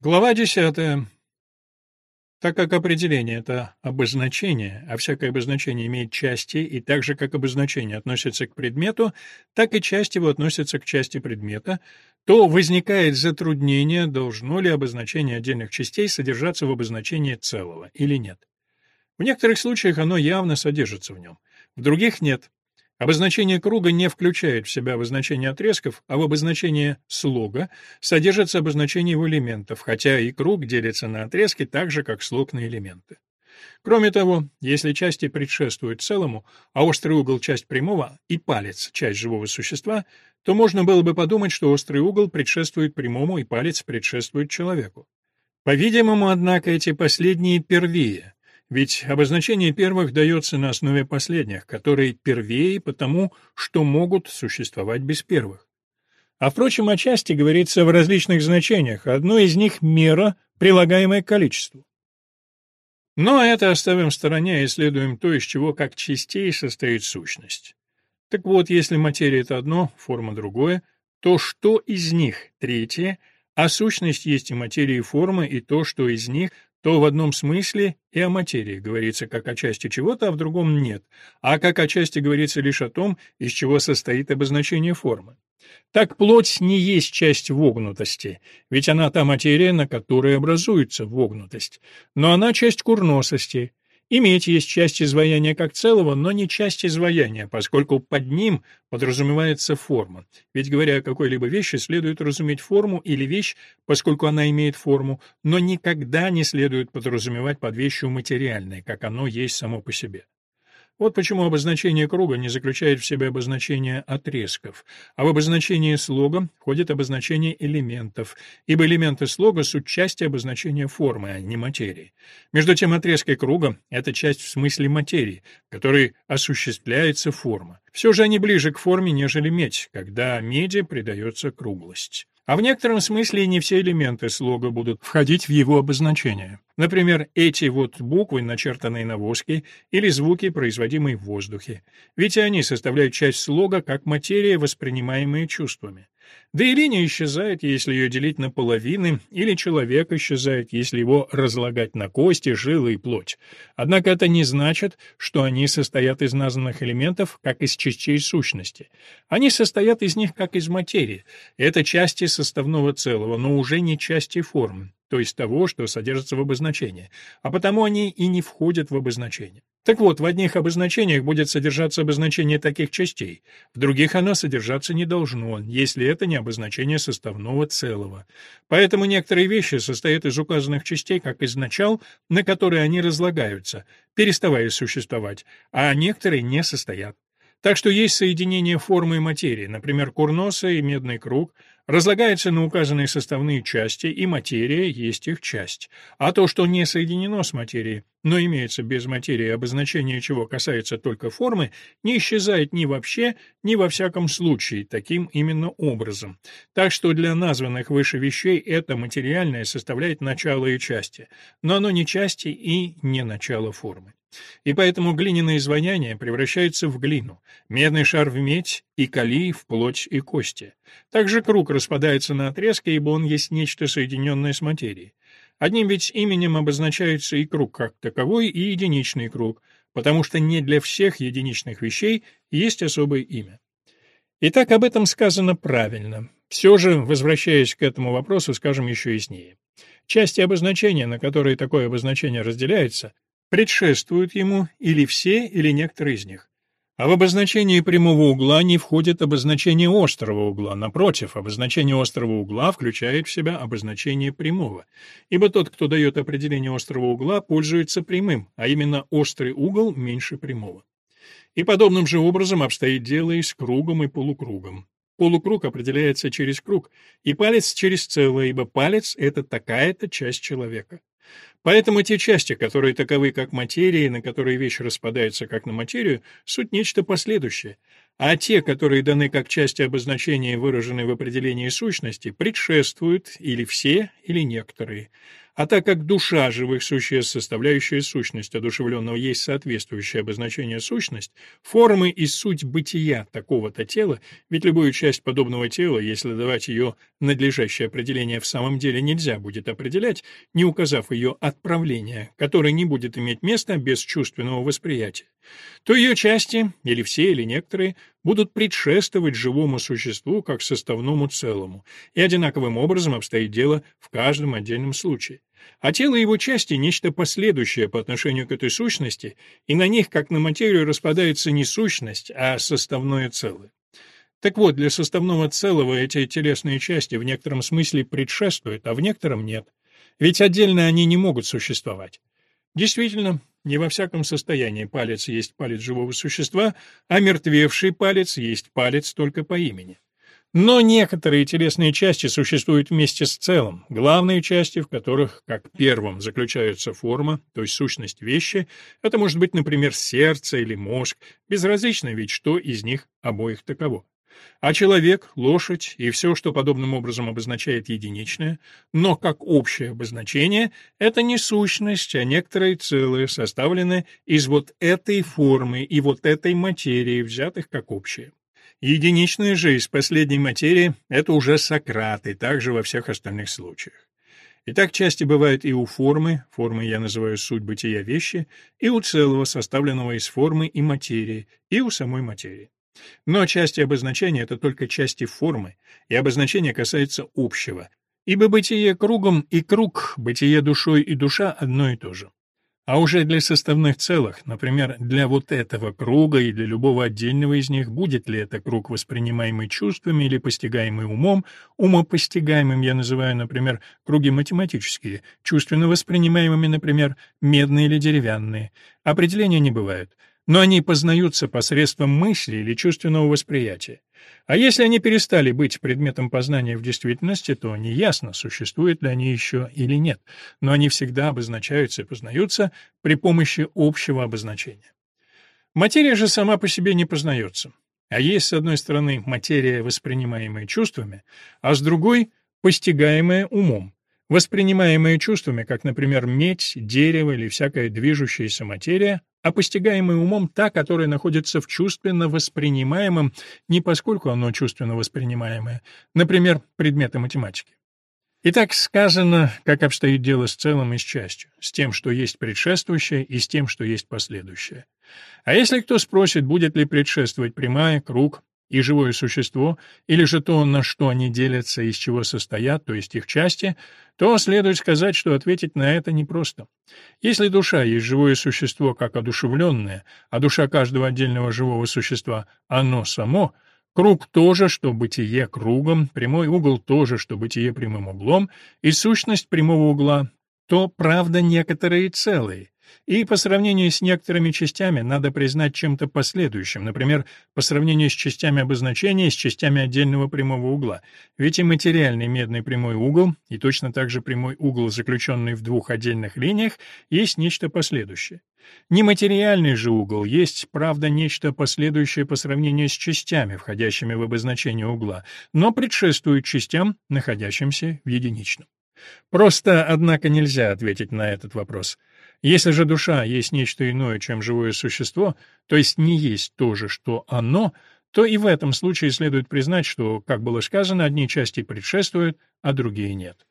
Глава 10. Так как определение — это обозначение, а всякое обозначение имеет части, и так же, как обозначение относится к предмету, так и часть его относится к части предмета, то возникает затруднение, должно ли обозначение отдельных частей содержаться в обозначении целого или нет. В некоторых случаях оно явно содержится в нем, в других — нет. Обозначение круга не включает в себя обозначение отрезков, а в обозначении слога содержится обозначение его элементов, хотя и круг делится на отрезки так же, как слог на элементы. Кроме того, если части предшествуют целому, а острый угол — часть прямого и палец — часть живого существа, то можно было бы подумать, что острый угол предшествует прямому и палец предшествует человеку. По-видимому, однако, эти последние первее — ведь обозначение первых дается на основе последних, которые первее потому, что могут существовать без первых. А впрочем, отчасти говорится в различных значениях, одно из них — мера, прилагаемая к количеству. Но это оставим в стороне и исследуем то, из чего как частей состоит сущность. Так вот, если материя — это одно, форма — другое, то что из них — третье, а сущность есть и материя, и форма, и то, что из них то в одном смысле и о материи говорится как о части чего-то, а в другом нет, а как о части говорится лишь о том, из чего состоит обозначение формы. Так плоть не есть часть вогнутости, ведь она та материя, на которой образуется вогнутость, но она часть курносости, Иметь есть часть изваяния как целого, но не часть изваяния, поскольку под ним подразумевается форма. Ведь, говоря о какой-либо вещи, следует разуметь форму или вещь, поскольку она имеет форму, но никогда не следует подразумевать под вещью материальное, как оно есть само по себе. Вот почему обозначение круга не заключает в себе обозначение отрезков, а в обозначении слога входит обозначение элементов, ибо элементы слога — суть части обозначения формы, а не материи. Между тем отрезки круга — это часть в смысле материи, в которой осуществляется форма. Все же они ближе к форме, нежели медь, когда меди придается круглость. А в некотором смысле не все элементы слога будут входить в его обозначение. Например, эти вот буквы, начертанные на воске, или звуки, производимые в воздухе. Ведь они составляют часть слога как материя, воспринимаемая чувствами. Да и линия исчезает, если ее делить на половины, или человек исчезает, если его разлагать на кости, жилы и плоть. Однако это не значит, что они состоят из названных элементов, как из частей сущности. Они состоят из них, как из материи. Это части составного целого, но уже не части формы то есть того, что содержится в обозначении, а потому они и не входят в обозначение. Так вот, в одних обозначениях будет содержаться обозначение таких частей, в других оно содержаться не должно, если это не обозначение составного целого. Поэтому некоторые вещи состоят из указанных частей как из начал, на которые они разлагаются, переставая существовать, а некоторые не состоят. Так что есть соединение формы и материи, например, курноса и медный круг, разлагается на указанные составные части, и материя есть их часть. А то, что не соединено с материей, но имеется без материи, обозначение чего касается только формы, не исчезает ни вообще, ни во всяком случае, таким именно образом. Так что для названных выше вещей это материальное составляет начало и части, но оно не части и не начало формы. И поэтому глиняное изваяние превращается в глину, медный шар в медь и калий в плоть и кости. Также круг распадается на отрезки, ибо он есть нечто соединенное с материей. Одним ведь именем обозначается и круг как таковой, и единичный круг, потому что не для всех единичных вещей есть особое имя. Итак, об этом сказано правильно. Все же, возвращаясь к этому вопросу, скажем еще яснее. Части обозначения, на которые такое обозначение разделяется, предшествуют ему или все, или некоторые из них. А в обозначении прямого угла не входит обозначение острого угла. Напротив, обозначение острого угла включает в себя обозначение прямого. Ибо тот, кто дает определение острого угла, пользуется прямым, а именно острый угол меньше прямого. И подобным же образом обстоит дело и с кругом и полукругом. Полукруг определяется через круг, и палец через целое, ибо палец — это такая-то часть человека. Поэтому те части, которые таковы как материи, на которые вещь распадается как на материю, суть нечто последующее, а те, которые даны как части обозначения, выраженные в определении сущности, предшествуют или все, или некоторые. А так как душа живых существ, составляющая сущность одушевленного, есть соответствующее обозначение сущность, формы и суть бытия такого-то тела, ведь любую часть подобного тела, если давать ее надлежащее определение в самом деле нельзя будет определять, не указав ее отправления, которое не будет иметь места без чувственного восприятия, то ее части, или все, или некоторые, будут предшествовать живому существу как составному целому, и одинаковым образом обстоит дело в каждом отдельном случае. А тело его части — нечто последующее по отношению к этой сущности, и на них, как на материю, распадается не сущность, а составное целое. Так вот, для составного целого эти телесные части в некотором смысле предшествуют, а в некотором нет. Ведь отдельно они не могут существовать. Действительно, не во всяком состоянии палец есть палец живого существа, а мертвевший палец есть палец только по имени. Но некоторые телесные части существуют вместе с целым, главные части, в которых, как первым, заключается форма, то есть сущность вещи, это может быть, например, сердце или мозг, безразлично ведь, что из них обоих таково. А человек, лошадь и все, что подобным образом обозначает единичное, но как общее обозначение, это не сущность, а некоторые целые, составленные из вот этой формы и вот этой материи, взятых как общее. Единичная же из последней материи — это уже Сократ, и также во всех остальных случаях. И так части бывают и у формы, формы я называю суть бытия вещи, и у целого, составленного из формы и материи, и у самой материи. Но части обозначения — это только части формы, и обозначение касается общего, ибо бытие кругом и круг, бытие душой и душа — одно и то же. А уже для составных целых, например, для вот этого круга и для любого отдельного из них, будет ли это круг, воспринимаемый чувствами или постигаемый умом, умопостигаемым я называю, например, круги математические, чувственно воспринимаемыми, например, медные или деревянные. Определения не бывают но они познаются посредством мысли или чувственного восприятия. А если они перестали быть предметом познания в действительности, то неясно, существуют ли они еще или нет, но они всегда обозначаются и познаются при помощи общего обозначения. Материя же сама по себе не познается. А есть, с одной стороны, материя, воспринимаемая чувствами, а с другой — постигаемая умом. Воспринимаемые чувствами, как, например, медь, дерево или всякая движущаяся материя, а постигаемая умом та, которая находится в чувственно воспринимаемом, не поскольку оно чувственно воспринимаемое, например, предметы математики. Итак, сказано, как обстоит дело с целым и с частью, с тем, что есть предшествующее, и с тем, что есть последующее. А если кто спросит, будет ли предшествовать прямая, круг, и живое существо, или же то, на что они делятся и из чего состоят, то есть их части, то следует сказать, что ответить на это непросто. Если душа есть живое существо как одушевленное, а душа каждого отдельного живого существа — оно само, круг тоже, что бытие кругом, прямой угол тоже, что бытие прямым углом, и сущность прямого угла, то, правда, некоторые целые, и по сравнению с некоторыми частями надо признать чем-то последующим, например, по сравнению с частями обозначения с частями отдельного прямого угла. Ведь и материальный медный прямой угол, и точно так же прямой угол, заключенный в двух отдельных линиях, есть нечто последующее. Нематериальный же угол есть, правда, нечто последующее по сравнению с частями, входящими в обозначение угла, но предшествует частям, находящимся в единичном. Просто, однако, нельзя ответить на этот вопрос. Если же душа есть нечто иное, чем живое существо, то есть не есть то же, что оно, то и в этом случае следует признать, что, как было сказано, одни части предшествуют, а другие нет.